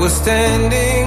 was standing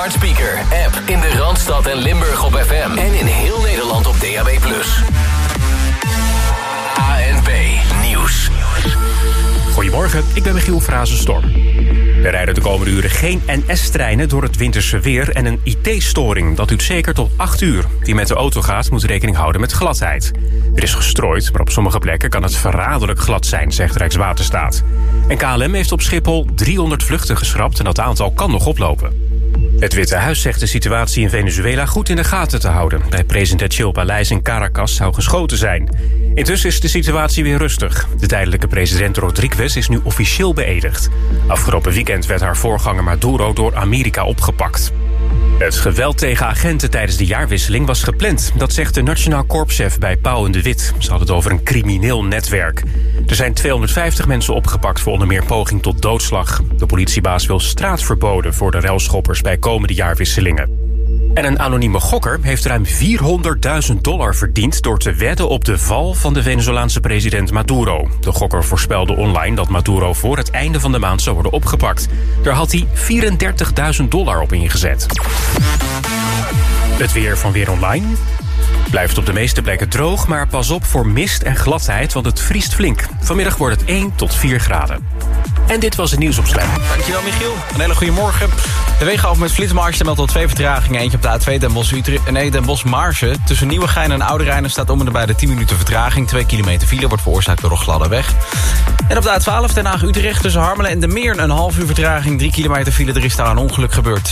smart speaker, app in de Randstad en Limburg op FM. En in heel Nederland op DAB+. ANP Nieuws. Goedemorgen, ik ben Michiel Frazenstorm. Er rijden de komende uren geen NS-treinen door het winterse weer en een IT-storing. Dat duurt zeker tot 8 uur. Wie met de auto gaat moet rekening houden met gladheid. Er is gestrooid, maar op sommige plekken kan het verraderlijk glad zijn, zegt Rijkswaterstaat. En KLM heeft op Schiphol 300 vluchten geschrapt en dat aantal kan nog oplopen. Het Witte Huis zegt de situatie in Venezuela goed in de gaten te houden. Bij presidentieel paleis in Caracas zou geschoten zijn. Intussen is de situatie weer rustig. De tijdelijke president Rodriguez is nu officieel beëdigd. Afgelopen weekend werd haar voorganger Maduro door Amerika opgepakt. Het geweld tegen agenten tijdens de jaarwisseling was gepland. Dat zegt de Nationaal Korpschef bij Pauw en de Wit. Ze hadden het over een crimineel netwerk. Er zijn 250 mensen opgepakt voor onder meer poging tot doodslag. De politiebaas wil straatverboden voor de relschoppers bij komende jaarwisselingen. En een anonieme gokker heeft ruim 400.000 dollar verdiend... door te wedden op de val van de Venezolaanse president Maduro. De gokker voorspelde online dat Maduro voor het einde van de maand zou worden opgepakt. Daar had hij 34.000 dollar op ingezet. Het weer van Weer Online. Blijft op de meeste plekken droog, maar pas op voor mist en gladheid, want het vriest flink. Vanmiddag wordt het 1 tot 4 graden. En dit was het nieuws op Slam. Dankjewel Michiel. Een hele goede morgen. De wegen af met Flitsmars meldt tot twee vertragingen. Eentje op de A2 Den Bosch, Utrecht, nee, Den Bosch Marge. Tussen Nieuwegein en Ouderijnen staat om en bij de 10 minuten vertraging. 2 kilometer file wordt veroorzaakt door een gladde weg. En op de A12 Den Haag Utrecht tussen Harmelen en de Meer een half uur vertraging. 3 kilometer file, er is daar een ongeluk gebeurd.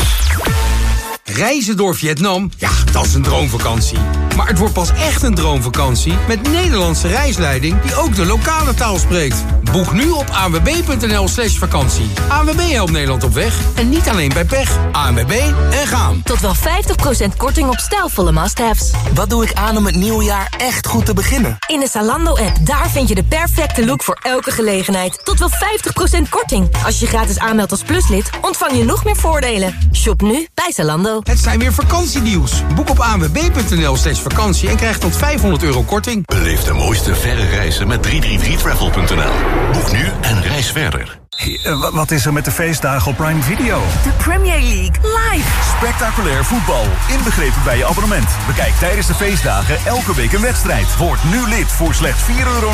Reizen door Vietnam? Ja, dat is een droomvakantie. Maar het wordt pas echt een droomvakantie met Nederlandse reisleiding die ook de lokale taal spreekt. Boek nu op anwb.nl slash vakantie. ANWB helpt Nederland op weg en niet alleen bij pech. ANWB en gaan. Tot wel 50% korting op stijlvolle must-haves. Wat doe ik aan om het nieuwe jaar echt goed te beginnen? In de Zalando-app, daar vind je de perfecte look voor elke gelegenheid. Tot wel 50% korting. Als je je gratis aanmeldt als pluslid, ontvang je nog meer voordelen. Shop nu bij Zalando. Het zijn weer vakantiedeals. Boek op anwb.nl slash vakantie en krijg tot 500 euro korting. Beleef de mooiste verre reizen met 333travel.nl. Boek nu en reis verder. Eh, wat is er met de feestdagen op Prime Video? De Premier League live. Spectaculair voetbal, inbegrepen bij je abonnement. Bekijk tijdens de feestdagen elke week een wedstrijd. Word nu lid voor slechts 4,99 euro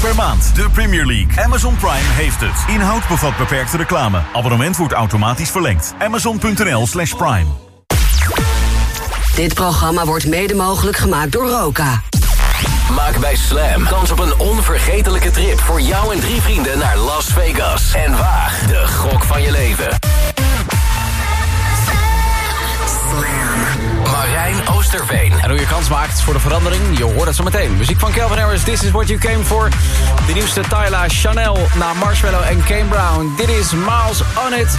per maand. De Premier League. Amazon Prime heeft het. Inhoud bevat beperkte reclame. Abonnement wordt automatisch verlengd. Amazon.nl slash prime. Dit programma wordt mede mogelijk gemaakt door Roka. Maak bij Slam kans op een onvergetelijke trip voor jou en drie vrienden naar Las Vegas. En waag de gok van je leven. Marijn Oosterveen. En hoe je kans maakt voor de verandering, je hoort het zo meteen. Muziek van Calvin Harris, This Is What You Came For. De nieuwste Tyla, Chanel, na Marshmallow en Kane Brown. Dit is Miles On It.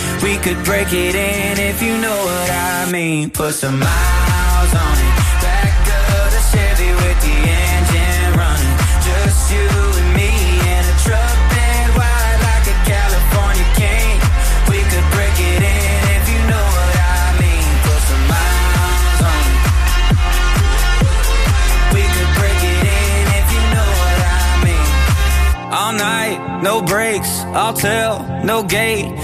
We could break it in if you know what I mean. Put some miles on it. Back of the Chevy with the engine running. Just you and me in a truck bed wide like a California king. We could break it in if you know what I mean. Put some miles on it. We could break it in if you know what I mean. All night, no breaks, I'll tell, no gate.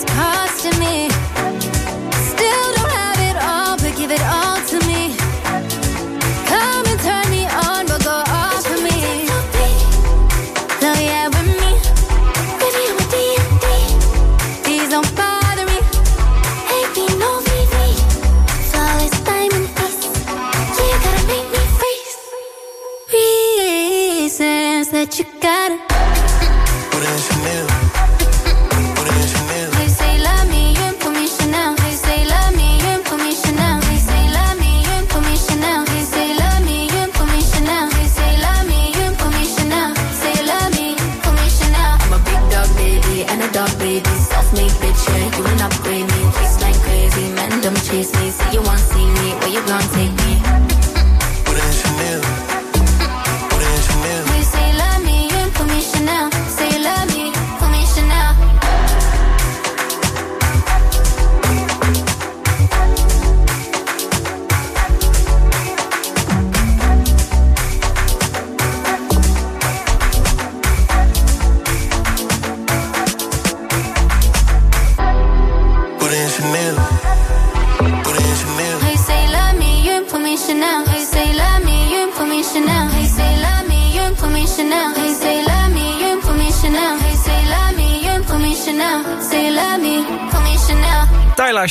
it's costing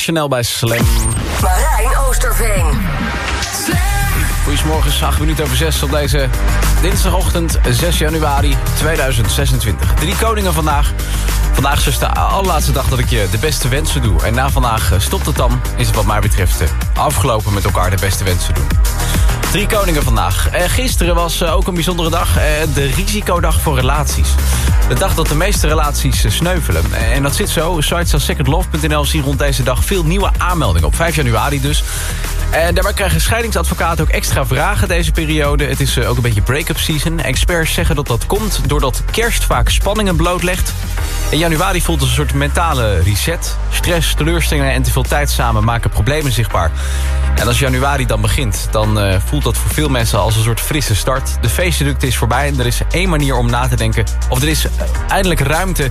Chanel bij Slam. Marijn Oosterveen. Goedemorgen, 8 minuten over 6 op deze dinsdagochtend 6 januari 2026. Drie koningen vandaag. Vandaag is de allerlaatste dag dat ik je de beste wensen doe. En na vandaag eh, stopt het dan, is het wat mij betreft eh, afgelopen met elkaar de beste wensen doen. Drie koningen vandaag. Eh, gisteren was eh, ook een bijzondere dag. eh, de risicodag voor relaties. De dag dat de meeste relaties sneuvelen. En dat zit zo. Sites als secondlove.nl zien rond deze dag veel nieuwe aanmeldingen. Op 5 januari dus. En daarbij krijgen scheidingsadvocaten ook extra vragen deze periode. Het is eh, ook een beetje break-up season. Experts zeggen dat dat komt doordat kerst vaak spanningen blootlegt. In januari voelt als een soort mentale reset. Stress, teleurstellingen en te veel tijd samen maken problemen zichtbaar. En als januari dan begint, dan eh, voelt dat voor veel mensen als een soort frisse start. De feestdrukte is voorbij en er is één manier om na te denken... of er is eh, eindelijk ruimte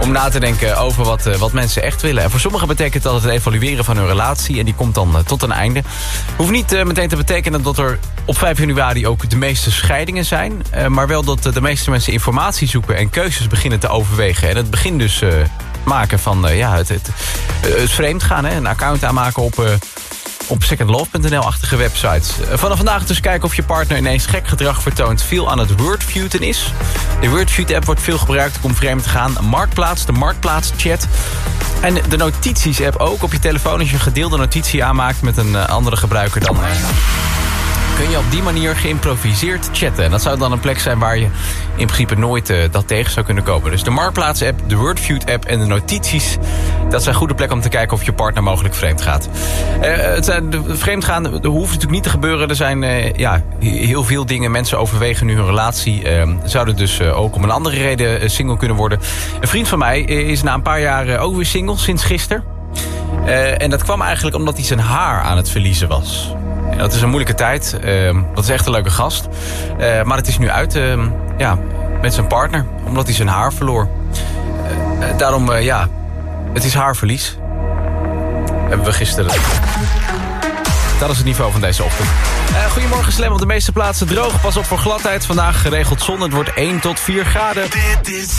om na te denken over wat, wat mensen echt willen. En voor sommigen betekent dat het evalueren van hun relatie... en die komt dan tot een einde. Hoeft niet eh, meteen te betekenen dat er op 5 januari ook de meeste scheidingen zijn... eh, maar wel dat eh, de meeste mensen informatie zoeken en keuzes beginnen te overwegen. En het begint dus maken van ja, het, het, het vreemd gaan. Hè? Een account aanmaken op... op secondlove.nl-achtige websites. Eh, Vanaf vandaag dus kijken of je partner ineens gek gedrag vertoont... veel aan het wordfeuden is. De wordfeud-app wordt veel gebruikt om vreemd te gaan. Marktplaats, de Marktplaats-chat. En de notities-app ook op je telefoon... als je een gedeelde notitie aanmaakt met een eh, andere gebruiker... dan kun je op die manier geïmproviseerd chatten. En dat zou dan een plek zijn waar je in principe nooit eh, dat tegen zou kunnen komen. Dus de Marktplaats-app, de Wordfeud-app en de notities... dat zijn goede plekken om te kijken of je partner mogelijk vreemd gaat. Eh, het zijn, de vreemd gaan dat hoeft natuurlijk niet te gebeuren. Er zijn eh, ja, heel veel dingen. Mensen overwegen nu hun relatie. eh, zouden dus ook om een andere reden single kunnen worden. Een vriend van mij is na een paar jaar ook weer single, sinds gisteren. Eh, en dat kwam eigenlijk omdat hij zijn haar aan het verliezen was. Dat is een moeilijke tijd. Ehm, dat is echt een leuke gast. Eh, maar het is nu uit ehm, ja, met zijn partner. Omdat hij zijn haar verloor. Eh, daarom, ja, het is haarverlies. Hebben we gisteren... Dat is het niveau van deze ochtend. Goedemorgen Slam, op de meeste plaatsen droog. Pas op voor gladheid. Vandaag geregeld zon. Het wordt 1 tot 4 graden. Dit is.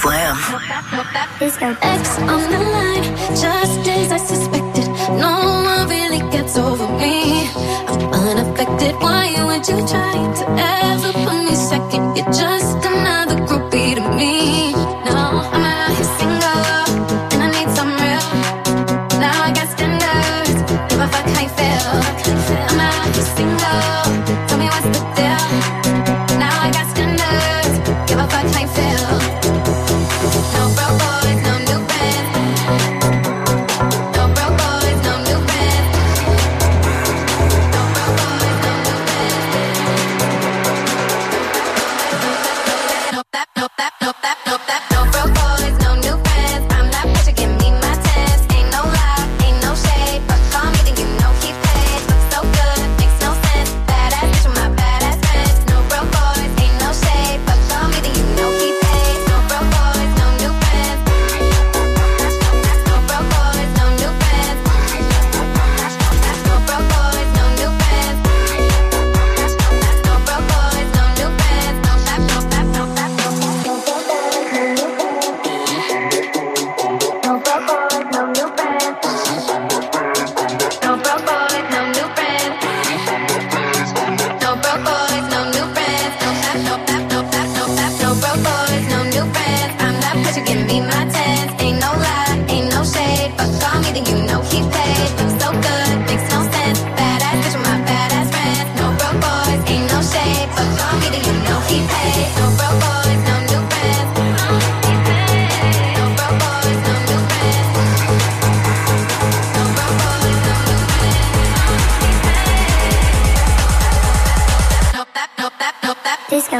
Slim. X on the line, just as I suspect.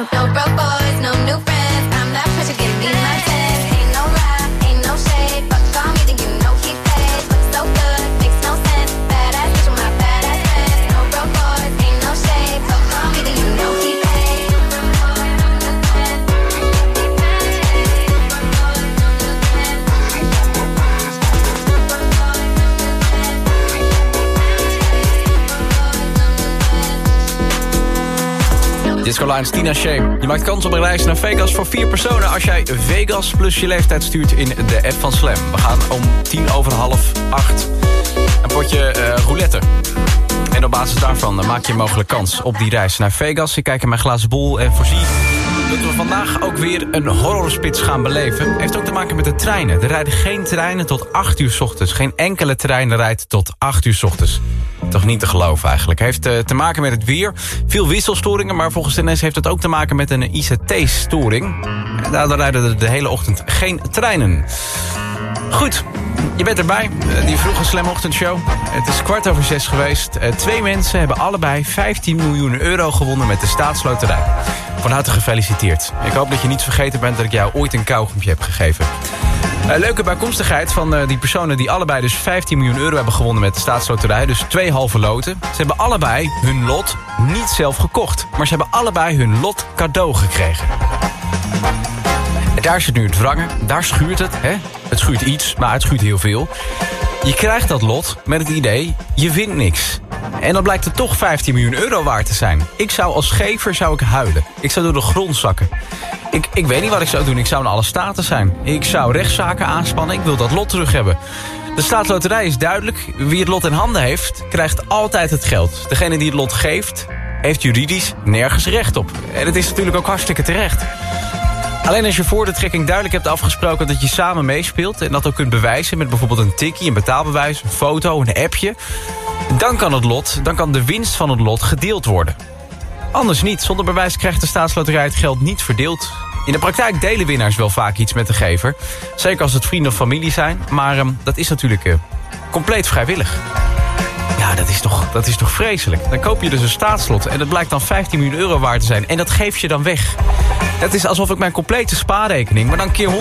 Broke boys. Tina Shea. Je maakt kans op een reis naar Vegas voor vier personen... als jij Vegas plus je leeftijd stuurt in de app van Slam. We gaan om tien over half acht. Een potje eh, roulette. En op basis daarvan eh, maak je mogelijk kans op die reis naar Vegas. Ik kijk in mijn glazen bol en voorzie dat we vandaag ook weer een horrorspits gaan beleven. Heeft ook te maken met de treinen. Er rijden geen treinen tot 8 uur 's ochtends. Geen enkele trein rijdt tot 8 uur 's ochtends. Toch niet te geloven eigenlijk. Heeft eh, te maken met het weer. Veel wisselstoringen, maar volgens de NS heeft het ook te maken met een ICT-storing. Daardoor rijden er de hele ochtend geen treinen. Goed, je bent erbij. Eh, die vroege Slam Ochtendshow. Het is kwart over zes geweest. Eh, twee mensen hebben allebei 15 miljoen euro gewonnen met de staatsloterij. Van harte gefeliciteerd. Ik hoop dat je niet vergeten bent dat ik jou ooit een kauwgompje heb gegeven. Eh, leuke bijkomstigheid van die personen die allebei dus 15 miljoen euro hebben gewonnen met de staatsloterij. Dus twee halve loten. Ze hebben allebei hun lot niet zelf gekocht. Maar ze hebben allebei hun lot cadeau gekregen. En daar zit nu het wrangen. Daar schuurt het. Hè? Het schuurt iets, maar het schuurt heel veel. Je krijgt dat lot met het idee, je wint niks. En dan blijkt het toch 15 miljoen euro waard te zijn. Ik zou als gever zou ik huilen. Ik zou door de grond zakken. Ik, ik weet niet wat ik zou doen. Ik zou in alle staten zijn. Ik zou rechtszaken aanspannen. Ik wil dat lot terug hebben. De staatsloterij is duidelijk. Wie het lot in handen heeft, krijgt altijd het geld. Degene die het lot geeft, heeft juridisch nergens recht op. En het is natuurlijk ook hartstikke terecht. Alleen als je voor de trekking duidelijk hebt afgesproken dat je samen meespeelt... en dat ook kunt bewijzen met bijvoorbeeld een tikkie, een betaalbewijs... een foto, een appje... dan kan het lot, dan kan de winst van het lot gedeeld worden. Anders niet. Zonder bewijs krijgt de staatsloterij het geld niet verdeeld. In de praktijk delen winnaars wel vaak iets met de gever. Zeker als het vrienden of familie zijn. Maar ehm, dat is natuurlijk eh, compleet vrijwillig. Ja, dat is, toch, dat is toch vreselijk. Dan koop je dus een staatslot en dat blijkt dan 15 miljoen euro waard te zijn. En dat geef je dan weg. Het is alsof ik mijn complete spaarrekening, maar dan keer 100.000...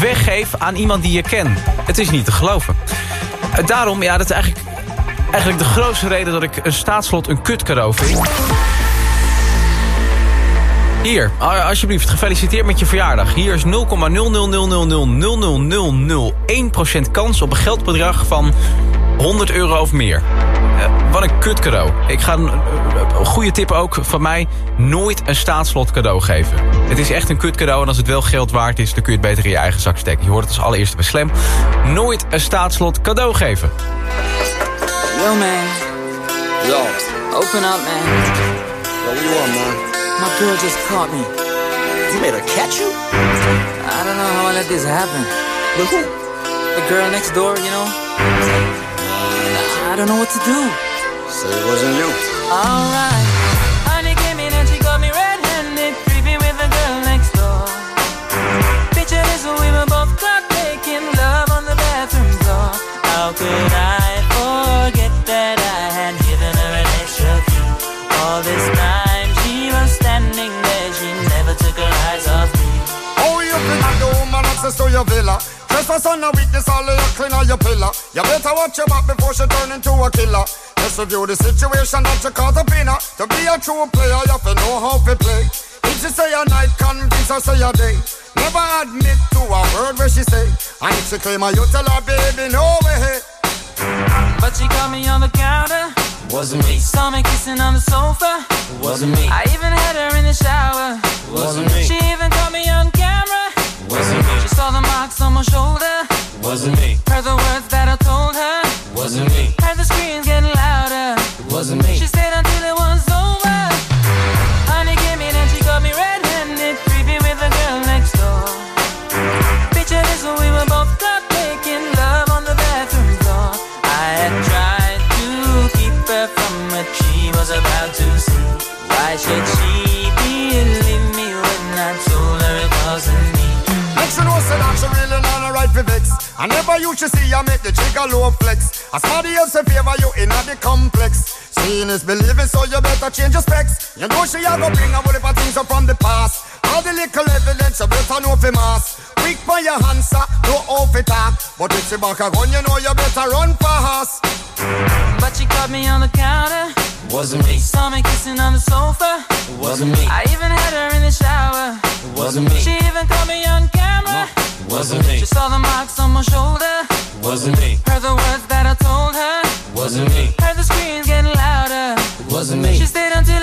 weggeef aan iemand die je kent. Het is niet te geloven. Eh, Daarom, ja, dat is eigenlijk, eigenlijk de grootste reden... dat ik een staatslot een kut cadeau vind. Hier, alsjeblieft, gefeliciteerd met je verjaardag. Hier is 0,000000001% kans op een geldbedrag van 100 euro of meer. Eh, wat een kut cadeau. Ik ga een, eh, een goede tip ook van mij. Nooit een staatslot cadeau geven. Het is echt een kut cadeau en als het wel geld waard is... dan kun je het beter in je eigen zak steken. Je hoort het als allereerste bij Slam. Nooit een staatslot cadeau geven. Yo, man. Yo. Open up, man. Yo, what you want, man? My girl just caught me. You made her catch you? I don't know how I let this happen. But who? The girl next door, you know? I don't know what to do. So it wasn't you. Alright. Honey came in and she got me red-handed, creepy with the girl next door. Picture this, we were both caught making love on the bathroom floor. How could I forget that I had given her an extra key? All this time she was standing there, she never took her eyes off me. Oh, you think I'm the woman access to your villa? Trespass on a weakness, all of your clean on your pillar. You better watch your back before she turn into a killer. Just review the situation that you caught up in her. To be a true player, you have to know how to play. If she say a night, convince her say a day. Never admit to a word where she say. And if she claim her, you tell her, baby, no way. But she caught me on the counter. Wasn't me. Saw me kissing on the sofa. Wasn't me. I even had her in the shower. Wasn't me. She even caught me on camera. Wasn't me. She saw the marks on my shoulder. Wasn't me. Heard the words that I told her. Wasn't me. Heard the screams getting louder. Wasn't me. She stayed until it was I never used to see you make the trigger low flex. As somebody else in favor, you in the complex. Seeing is believing, so you better change your specs. You know she a go bring a whatever things up from the past. All the little evidence, you better know for mass. Quick by your hands, no off it talk. But if she back a gun, you know you better run fast. But she caught me on the counter. Wasn't me. Saw me kissing on the sofa. It wasn't me. I even had her in the shower. It wasn't me. She even caught me on camera. No, it wasn't me. She saw the marks on my shoulder. It wasn't me. Heard the words that I told her. It wasn't me. Heard the screams getting louder. It wasn't me. She stayed until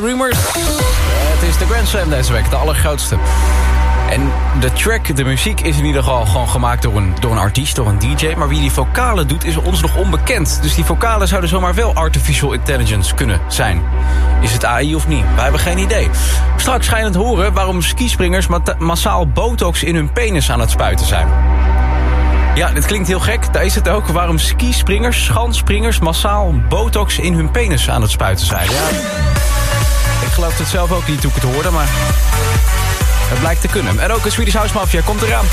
bij Rumors. Het is de Grand Slam deze week, de allergrootste. En de track, de muziek, is in ieder geval gewoon gemaakt door een, door een artiest, door een DJ. Maar wie die vocalen doet, is ons nog onbekend. Dus die vocalen zouden zomaar wel artificial intelligence kunnen zijn. Is het AI of niet? Wij hebben geen idee. Straks ga je het horen waarom skispringers massaal botox in hun penis aan het spuiten zijn. Ja, dit klinkt heel gek. Daar is het ook. Waarom skispringers, schanspringers massaal botox in hun penis aan het spuiten zijn. Ja ik geloof het zelf ook niet toen ik het hoorde, maar het blijkt te kunnen. En ook de Swedish House Mafia komt eraan.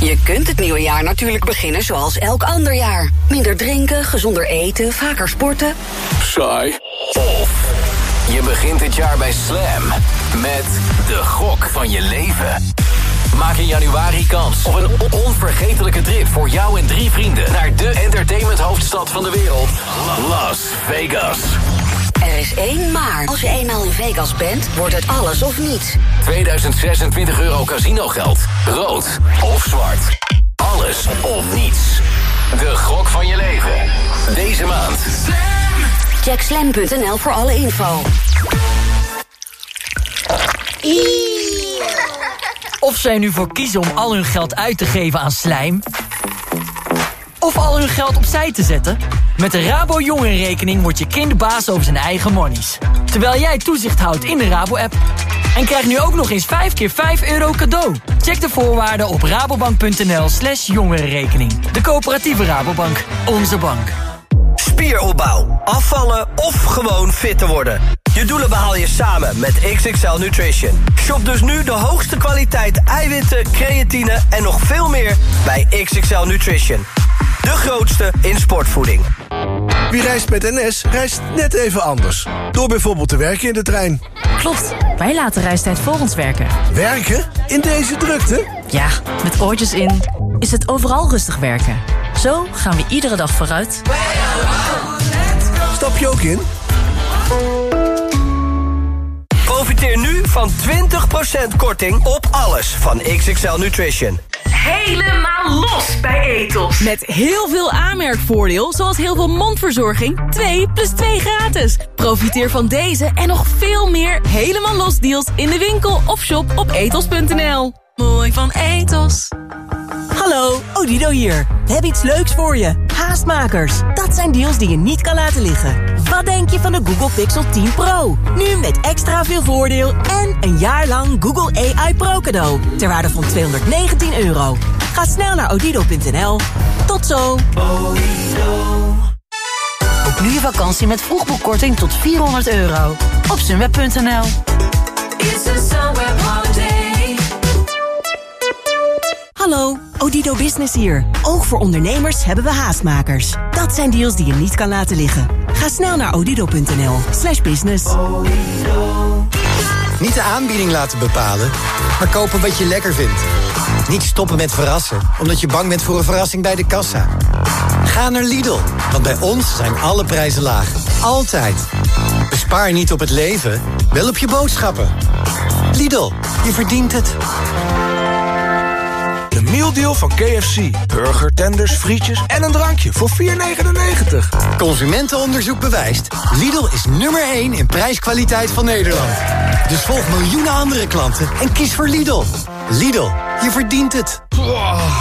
Je kunt het nieuwe jaar natuurlijk beginnen zoals elk ander jaar. Minder drinken, gezonder eten, vaker sporten. Saai. Of je begint het jaar bij Slam met de gok van je leven. Maak in januari kans op een onvergetelijke trip voor jou en drie vrienden... naar de entertainmenthoofdstad van de wereld, Las Vegas. Er is één maar. Als je eenmaal in Vegas bent, wordt het alles of niets. 2026 euro casinogeld. Rood of zwart. Alles of niets. De gok van je leven. Deze maand. Check slam.nl voor alle info. Of zij nu voor kiezen om al hun geld uit te geven aan slijm... of al hun geld opzij te zetten... met de Rabo Jongerenrekening wordt je kind baas over zijn eigen monies. Terwijl jij toezicht houdt in de Rabo-app. En krijg nu ook nog eens 5 keer 5 euro cadeau. Check de voorwaarden op rabobank.nl slash jongerenrekening. De coöperatieve Rabobank. Onze bank. Spieropbouw, afvallen of gewoon fit te worden. Je doelen behaal je samen met XXL Nutrition. Shop dus nu de hoogste kwaliteit eiwitten, creatine en nog veel meer bij XXL Nutrition. De grootste in sportvoeding. Wie reist met NS, reist net even anders. Door bijvoorbeeld te werken in de trein. Klopt, wij laten reistijd voor ons werken. Werken? In deze drukte? Ja, met oortjes in is het overal rustig werken. Zo gaan we iedere dag vooruit. Stap je ook in? Profiteer nu van 20% korting op alles van XXL Nutrition. Helemaal los bij Etos. Met heel veel aanmerkvoordeel, zoals heel veel mondverzorging. 2 plus 2 gratis. Profiteer van deze en nog veel meer helemaal los deals in de winkel of shop op etos.nl. Mooi van Etos. Hallo, Odido hier. We hebben iets leuks voor je. Haastmakers. Dat zijn deals die je niet kan laten liggen. Wat denk je van de Google Pixel 10 Pro? Nu met extra veel voordeel en een jaar lang Google AI Pro cadeau. Ter waarde van 219 euro. Ga snel naar odido.nl. Tot zo. Boek nu je vakantie met vroegboekkorting tot 400 euro. Op sunweb.nl Hallo, Odido Business hier. Ook voor ondernemers hebben we haastmakers. Dat zijn deals die je niet kan laten liggen. Ga snel naar odido.nl slash business. Niet de aanbieding laten bepalen, maar kopen wat je lekker vindt. Niet stoppen met verrassen, omdat je bang bent voor een verrassing bij de kassa. Ga naar Lidl, want bij ons zijn alle prijzen laag. Altijd. Bespaar niet op het leven, wel op je boodschappen. Lidl, je verdient het. De mealdeal van KFC. Burger, tenders, frietjes en een drankje voor 4,99. Consumentenonderzoek bewijst. Lidl is nummer 1 in prijskwaliteit van Nederland. Dus volg miljoenen andere klanten en kies voor Lidl. Lidl, je verdient het.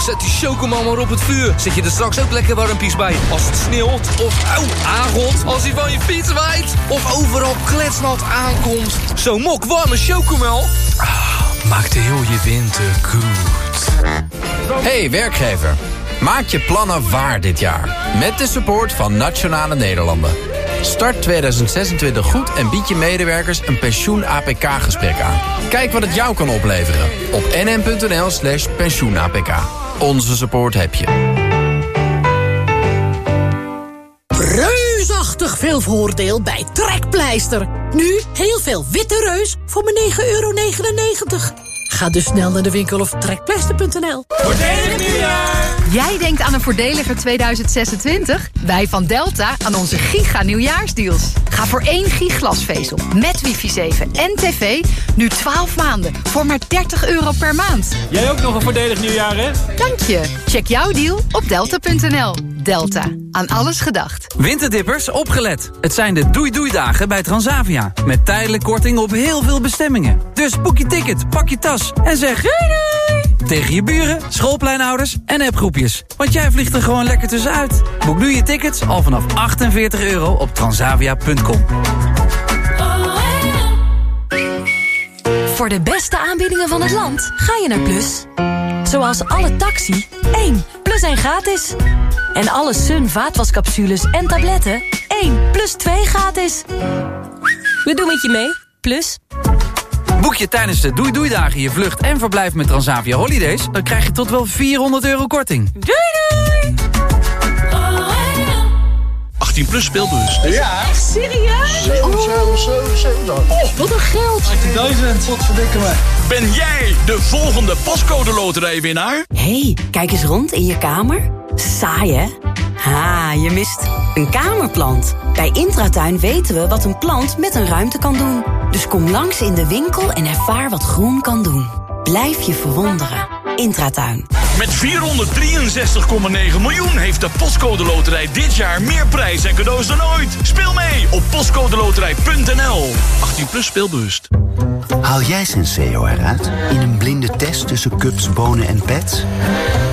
zet die chocomel maar op het vuur. Zet je er straks ook lekker warmpies bij. Als het sneeuwt of aangot. Als hij van je fiets waait. Of overal kletsnat aankomt. Zo'n mok warme chocomel. Ah, maakt heel je winter goed. Hey werkgever, maak je plannen waar dit jaar. Met de support van Nationale Nederlanden. Start 2026 goed en bied je medewerkers een pensioen-APK-gesprek aan. Kijk wat het jou kan opleveren op nm.nl slash pensioen-APK. Onze support heb je. Reusachtig veel voordeel bij Trekpleister. Nu heel veel witte reus voor maar 9,99 euro. Ga dus snel naar de winkel of trekpleister.nl. Voordelig nieuwjaar! Jij denkt aan een voordeliger 2026? Wij van Delta aan onze giga nieuwjaarsdeals. Ga voor één giglasvezel met wifi 7 en tv nu 12 maanden voor maar 30 euro per maand. Jij ook nog een voordelig nieuwjaar, hè? Dank je. Check jouw deal op delta.nl. Delta. Aan alles gedacht. Winterdippers, opgelet. Het zijn de doei-doei-dagen bij Transavia. Met tijdelijk korting op heel veel bestemmingen. Dus boek je ticket, pak je tas en zeg doei! Tegen je buren, schoolpleinouders en appgroepjes. Want jij vliegt er gewoon lekker tussenuit. Boek nu je tickets al vanaf 48 euro op transavia.com. Voor de beste aanbiedingen van het land ga je naar Plus. Zoals alle taxi, 1 plus 1 gratis. En alle Sun vaatwascapsules en tabletten, 1 plus 2 gratis. We doen met je mee, Plus. Boek je tijdens de Doei Doei Dagen je vlucht en verblijf met Transavia Holidays... dan krijg je tot wel 400 euro korting. Doei doei! 18 plus speelbus. Ja. Echt serieus? 7, 7, 7, 7. Oh, wat een geld. 18.000. Wat verdikken me. Ben jij de volgende pascode loterijwinnaar? hey, kijk eens rond in je kamer. Saai, hè? Ha, je mist een kamerplant. Bij Intratuin weten we wat een plant met een ruimte kan doen. Dus kom langs in de winkel en ervaar wat groen kan doen. Blijf je verwonderen. Intratuin. Met 463,9 miljoen heeft de Postcode Loterij dit jaar meer prijs en cadeaus dan ooit. Speel mee op postcodeloterij.nl. 18 plus speelbewust. Haal jij Senseo eruit in een blinde test tussen cups, bonen en pets?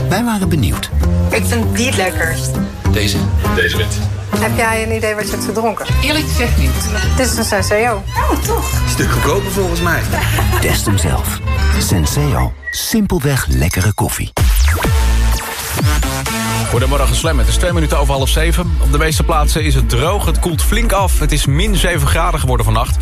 Wij waren benieuwd. Ik vind die het lekkerst. Deze? Deze wint. Heb jij een idee wat je hebt gedronken? Eerlijk gezegd niet. Dit is een Senseo. Oh, toch? Stuk goedkoper volgens mij. Test hem zelf. Senseo. Simpelweg lekkere koffie. Goedemorgen Slam, het is twee minuten over half zeven. Op de meeste plaatsen is het droog, het koelt flink af. Het is min 7 graden geworden vannacht.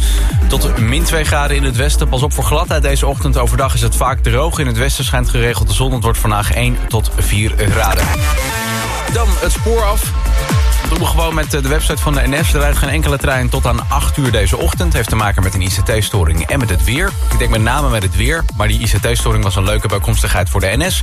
Tot min 2 graden in het westen. Pas op voor gladheid deze ochtend. Overdag is het vaak droog. In het westen schijnt geregeld de zon. Het wordt vandaag 1 tot 4 graden. Dan het spoor af. Doen we gewoon met de website van de NS. Er rijdt geen enkele trein tot aan 8 uur deze ochtend. Heeft te maken met een ICT-storing en met het weer. Ik denk met name met het weer. Maar die ICT-storing was een leuke bijkomstigheid voor de NS.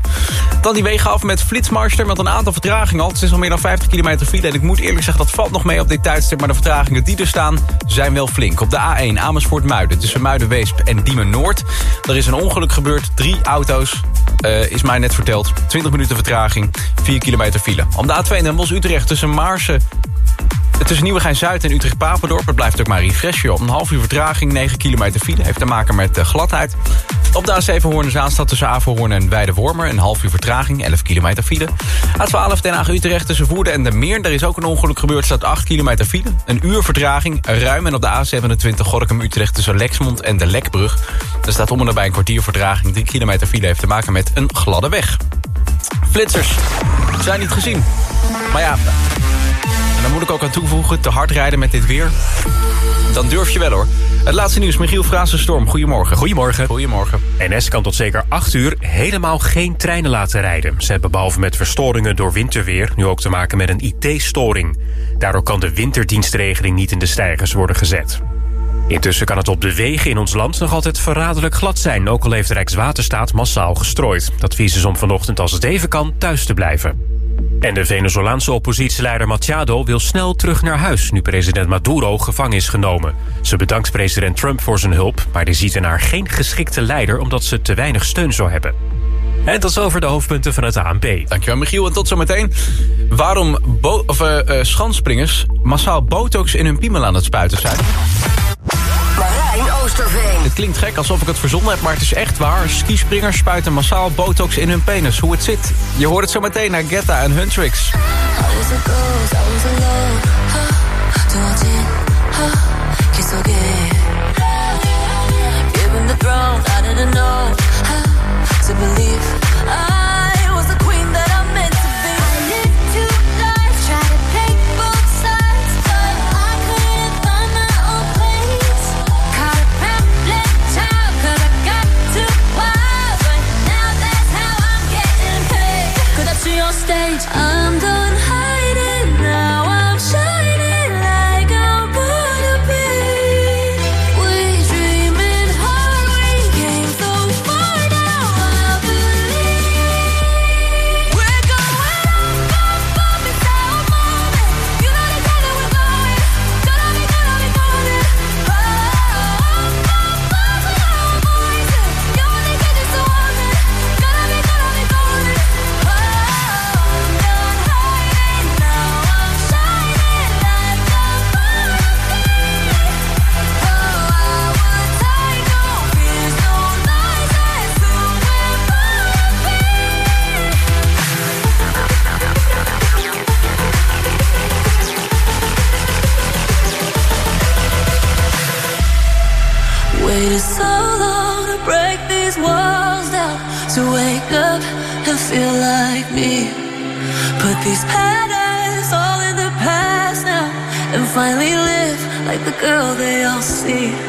Dan die wegen af met Flitsmarster met een aantal vertragingen al. Het is al meer dan 50 kilometer file. En ik moet eerlijk zeggen, dat valt nog mee op dit tijdstip. Maar de vertragingen die er staan, zijn wel flink. Op de A1 Amersfoort-Muiden tussen Muiden-Weesp en Diemen-Noord. Er is een ongeluk gebeurd. Drie auto's, eh, is mij net verteld. 20 minuten vertraging, 4 kilometer file. Om de A2 Den Bosch-Utrecht tussen Maarsen Tussen Nieuwegein-Zuid en Utrecht-Papendorp. Het blijft ook maar refreshen. Een half uur vertraging, 9 kilometer file. Heeft te maken met uh, gladheid. Op de A7 Hoorn-Zaanstad tussen Averhoorn en Weidewormer. Een half uur vertraging, 11 kilometer file. A12 Den Haag-Utrecht tussen Voerden en de Meer. Daar is ook een ongeluk gebeurd, staat 8 kilometer file. Een uur vertraging, ruim. En op de A27 Gorkum-Utrecht tussen Lexmond en de Lekbrug. Er staat om en nabij een kwartier vertraging. 3 kilometer file heeft te maken met een gladde weg. Flitsers zijn niet gezien. Maar ja, dan moet ik ook aan toevoegen, te hard rijden met dit weer. Dan durf je wel hoor. Het laatste nieuws, Michiel Frazenstorm. Goedemorgen. Goedemorgen. Goedemorgen. NS kan tot zeker 8 uur helemaal geen treinen laten rijden. Ze hebben behalve met verstoringen door winterweer... nu ook te maken met een IT-storing. Daardoor kan de winterdienstregeling niet in de stijgers worden gezet. Intussen kan het op de wegen in ons land nog altijd verraderlijk glad zijn... ook al heeft Rijkswaterstaat massaal gestrooid. Dat advies is om vanochtend als het even kan thuis te blijven. En de Venezolaanse oppositieleider Machado wil snel terug naar huis... nu president Maduro gevangen is genomen. Ze bedankt president Trump voor zijn hulp... maar die ziet in haar geen geschikte leider... omdat ze te weinig steun zou hebben. En tot zover de hoofdpunten van het ANP. Dankjewel Michiel en tot zometeen. Waarom of, uh, uh, schanspringers massaal botox in hun piemel aan het spuiten zijn? Oosterveen. Het klinkt gek alsof ik het verzonnen heb, maar het is echt waar. Skispringers spuiten massaal botox in hun penis. Hoe het zit, je hoort het zo meteen naar Getta en Huntrix. To believe I was the queen that I'm I finally live like the girl they all see.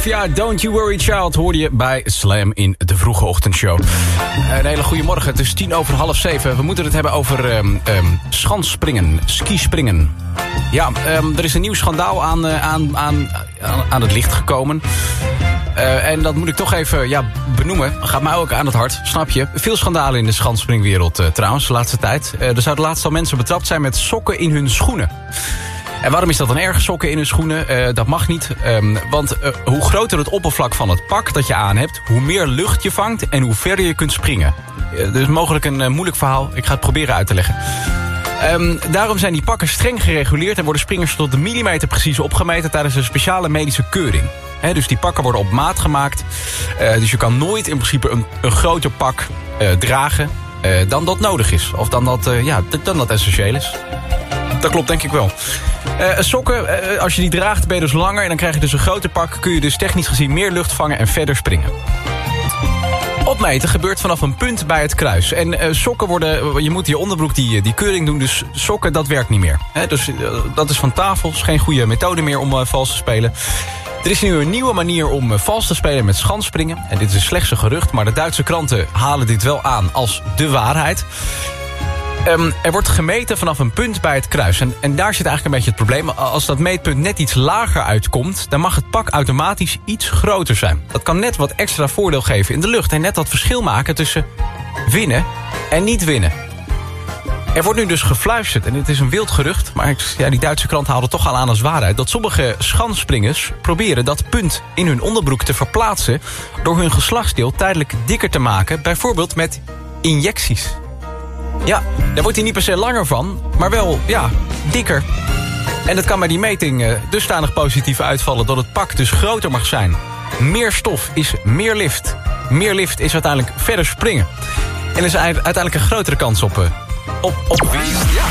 Mafia, Don't You Worry Child... hoorde je bij Slam in de vroege ochtendshow. Een hele goede morgen, het is tien over half zeven. We moeten het hebben over um, schansspringen, skispringen. Ja, ehm, er is een nieuw schandaal eh, aan, aan, aan, aan het licht gekomen. Eh, en dat moet ik toch even ja, benoemen. Gaat mij ook aan het hart, snap je? Veel schandalen in de schansspringwereld eh, trouwens, de laatste tijd. er zouden laatst al mensen betrapt zijn met sokken in hun schoenen. En waarom is dat dan erg, sokken in hun schoenen? Eh, dat mag niet, ehm, want eh, hoe groter het oppervlak van het pak dat je aan hebt... hoe meer lucht je vangt en hoe verder je kunt springen. Uh, dus mogelijk een moeilijk verhaal. Ik ga het proberen uit te leggen. Ehm, daarom zijn die pakken streng gereguleerd... en worden springers tot de millimeter precies opgemeten... tijdens een speciale medische keuring. Dus die pakken worden op maat gemaakt. Dus je kan nooit in principe een, een groter pak dragen... dan dat nodig is. Of dan dat, ja, dan dat essentieel is. Dat klopt denk ik wel. Eh, sokken, eh, als je die draagt ben je dus langer... en dan krijg je dus een groter pak... kun je dus technisch gezien meer lucht vangen en verder springen. Opmeten gebeurt vanaf een punt bij het kruis. En eh, sokken worden, je moet je onderbroek die, die keuring doen, dus sokken dat werkt niet meer. Dus dat is van tafel, is geen goede methode meer om vals te spelen. Er is nu een nieuwe manier om vals te spelen met schansspringen. En dit is slechts een gerucht, maar de Duitse kranten halen dit wel aan als de waarheid. Ehm, er wordt gemeten vanaf een punt bij het kruis. En, daar zit eigenlijk een beetje het probleem. Als dat meetpunt net iets lager uitkomt... dan mag het pak automatisch iets groter zijn. Dat kan net wat extra voordeel geven in de lucht... en net dat verschil maken tussen winnen en niet winnen. Er wordt nu dus gefluisterd, en het is een wild gerucht... maar ja, die Duitse krant haalde toch al aan als waarheid... dat sommige schansspringers proberen dat punt in hun onderbroek te verplaatsen... door hun geslachtsdeel tijdelijk dikker te maken... bijvoorbeeld met injecties. Ja, daar wordt hij niet per se langer van, maar wel, ja, dikker. En dat kan bij die meting eh, dusdanig positief uitvallen... dat het pak dus groter mag zijn. Meer stof is meer lift. Meer lift is uiteindelijk verder springen. En is uiteindelijk een grotere kans op, eh, op, op. Ja.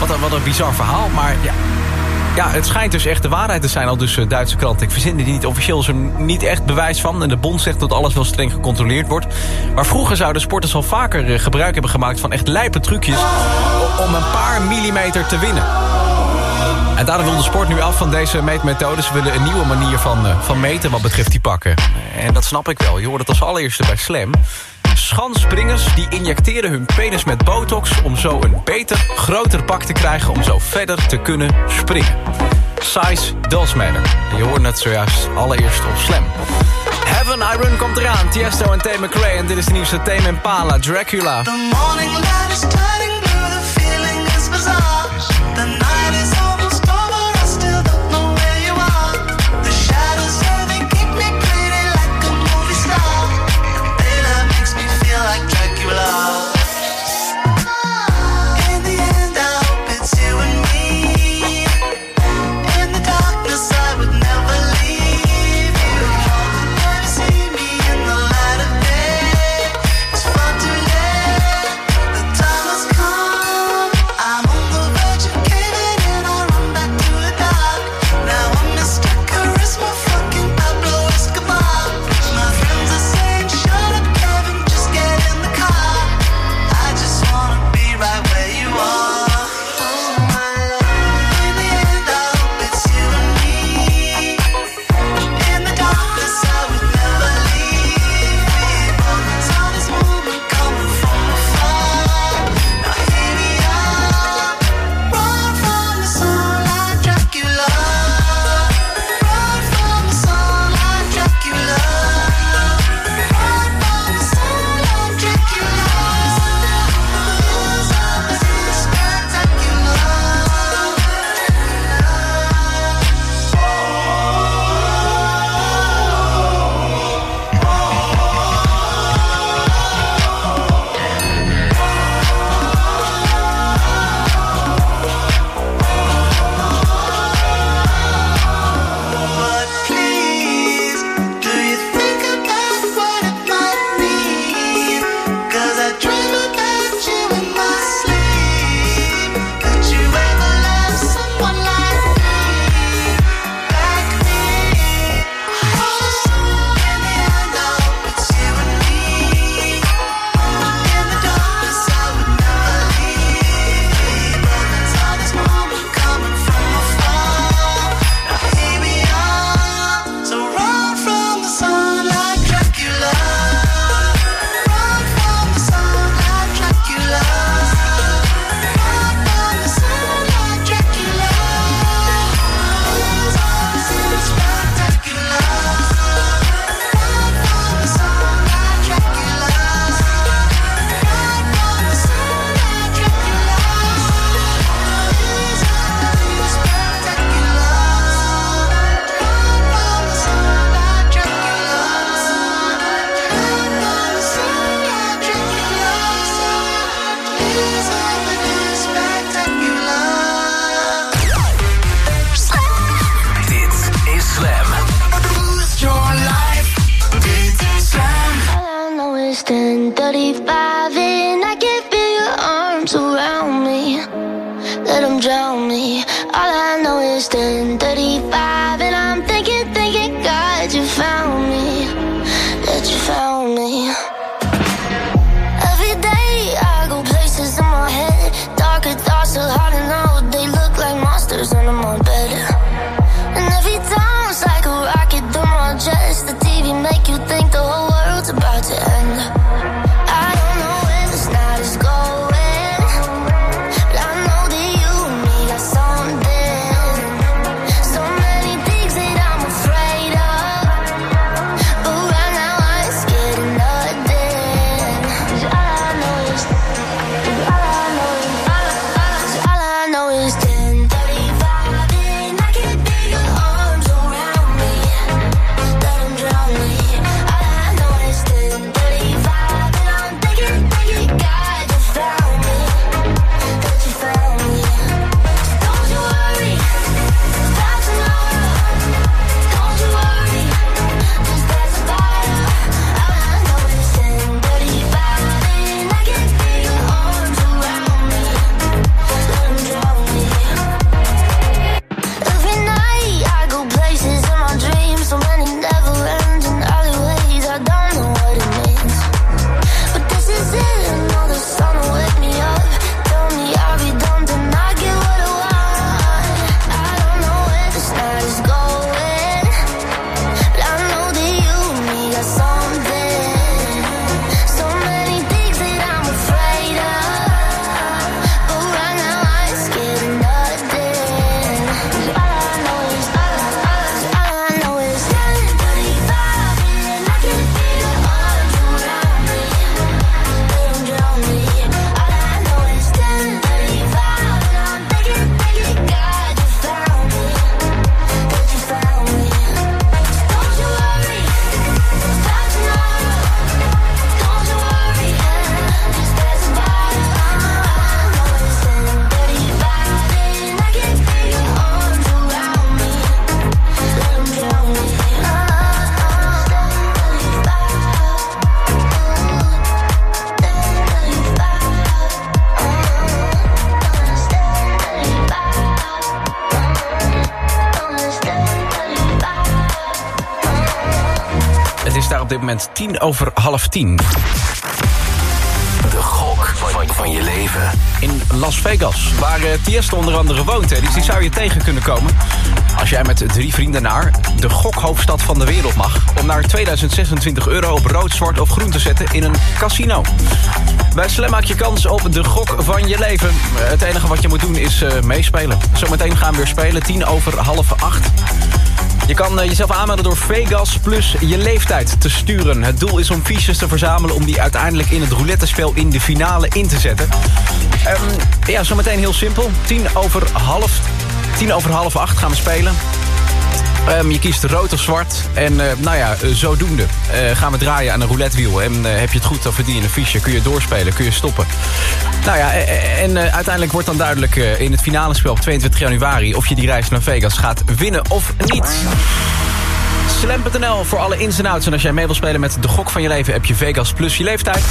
Wat een, wat een bizar verhaal, maar ja... Ja, het schijnt dus echt de waarheid te zijn, al dus eh, Duitse krant. Ik verzin die niet. Officieel is er niet echt bewijs van. En de bond zegt dat alles wel streng gecontroleerd wordt. Maar vroeger zouden sporters al vaker eh, gebruik hebben gemaakt... van echt lijpe trucjes om een paar millimeter te winnen. En daarom wil de sport nu af van deze meetmethode. Ze willen een nieuwe manier van, eh, van meten wat betreft die pakken. En dat snap ik wel. Je hoort het als allereerste bij Slam. Schanspringers die injecteren hun penis met botox... om zo een beter, groter pak te krijgen... om zo verder te kunnen springen. Size does matter. Je hoorde het zojuist allereerst op Slam. Heaven I Run komt eraan. Tiesto en Tame McRae. En dit is de nieuwste Tame Impala, Dracula. The morning is. Moment tien over half tien. De gok van, van je leven. In Las Vegas, waar Tiesto onder andere woont. Hè, dus die zou je tegen kunnen komen. Als jij met drie vrienden naar de gokhoofdstad van de wereld mag... om naar 2026 euro op rood, zwart of groen te zetten in een casino. Bij Slam maak je kans op de gok van je leven. Eh, Het enige wat je moet doen is eh, meespelen. Zometeen gaan we weer spelen, tien over half acht. Je kan eh, jezelf aanmelden door Vegas plus je leeftijd te sturen. Het doel is om fiches te verzamelen om die uiteindelijk in het roulette-spel in de finale in te zetten. Ehm, ja, zometeen heel simpel. Tien over half, tien over half acht gaan we spelen. Ehm, je kiest rood of zwart. En eh, nou ja, eh, zodoende eh, gaan we draaien aan een roulettewiel. En heb je het goed, dan verdien je een fiche. Kun je doorspelen, kun je stoppen. Nou ja, en eh, uiteindelijk wordt dan duidelijk eh, in het finale spel op 22 januari... of je die reis naar Vegas gaat winnen of niet. Slam.nl voor alle ins en outs. En als jij mee wil spelen met de gok van je leven... heb je Vegas plus je leeftijd.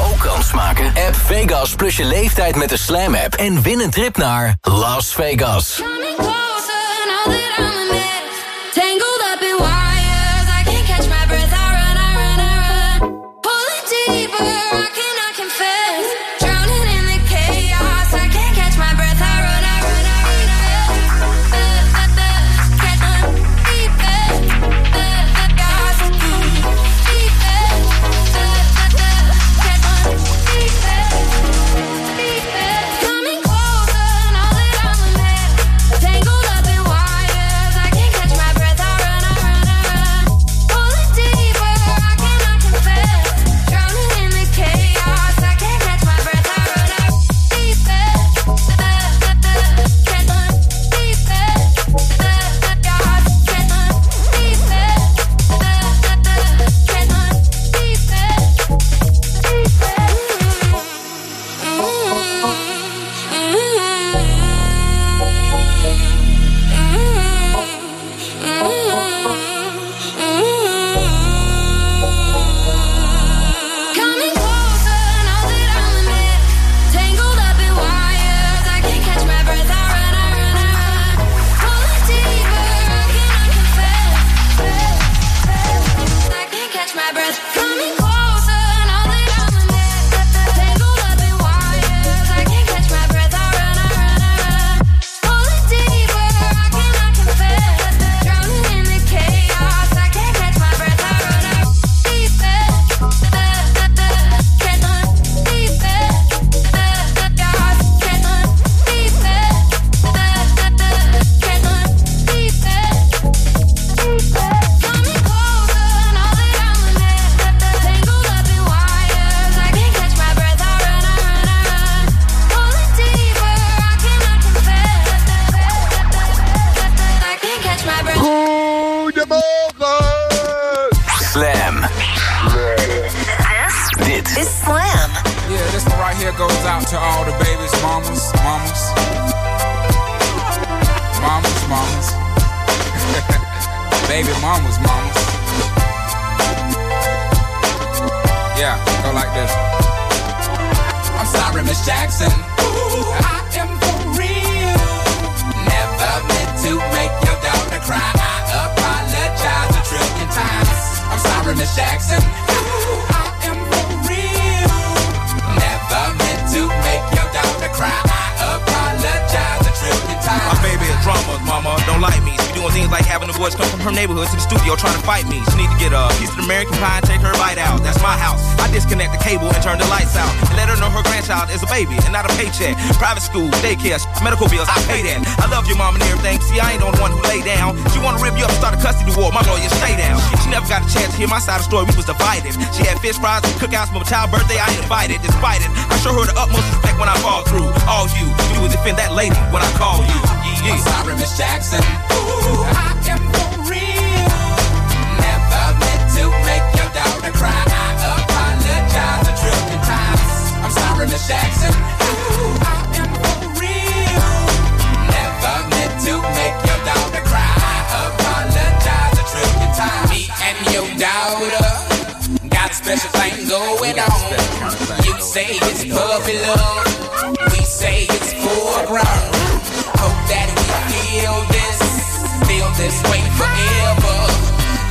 Ook kans maken? App Vegas plus je leeftijd met de Slam app. En win een trip naar Las Vegas. Disconnect the cable and turn the lights out. And let her know her grandchild is a baby and not a paycheck. Private school, daycare, medical bills, I pay that. I love your mom and everything. See, I ain't the only one who lay down. She wanna rip you up start a custody war. My lawyer, stay down. She never got a chance to hear my side of the story. We was divided. She had fish fries and cookouts for my child's birthday. I ain't invited. Despite it, I show her the utmost respect when I fall through. All you do is defend that lady when I call you. Yeah, I'm sorry, Miss Jackson. Ooh, I sorry, Miss Jackson. Ooh, I am for real. Never meant to make your daughter cry. Apologize a trillion times. Me and your daughter got special thing going on. You say it's puppy love. We say it's foreground. Hope that we feel this, feel this way forever.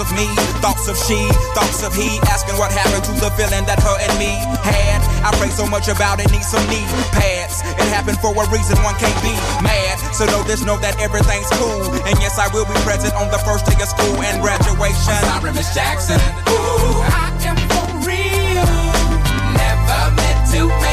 thoughts of me, thoughts of she, thoughts of he, asking what happened to the feeling that her and me had. I pray so much about it, need some knee pads. It happened for a reason, one can't be mad. So know this, know that everything's cool. And yes, I will be present on the first day of school and graduation. I'm sorry, Miss Jackson. Ooh, I am for real. Never meant to.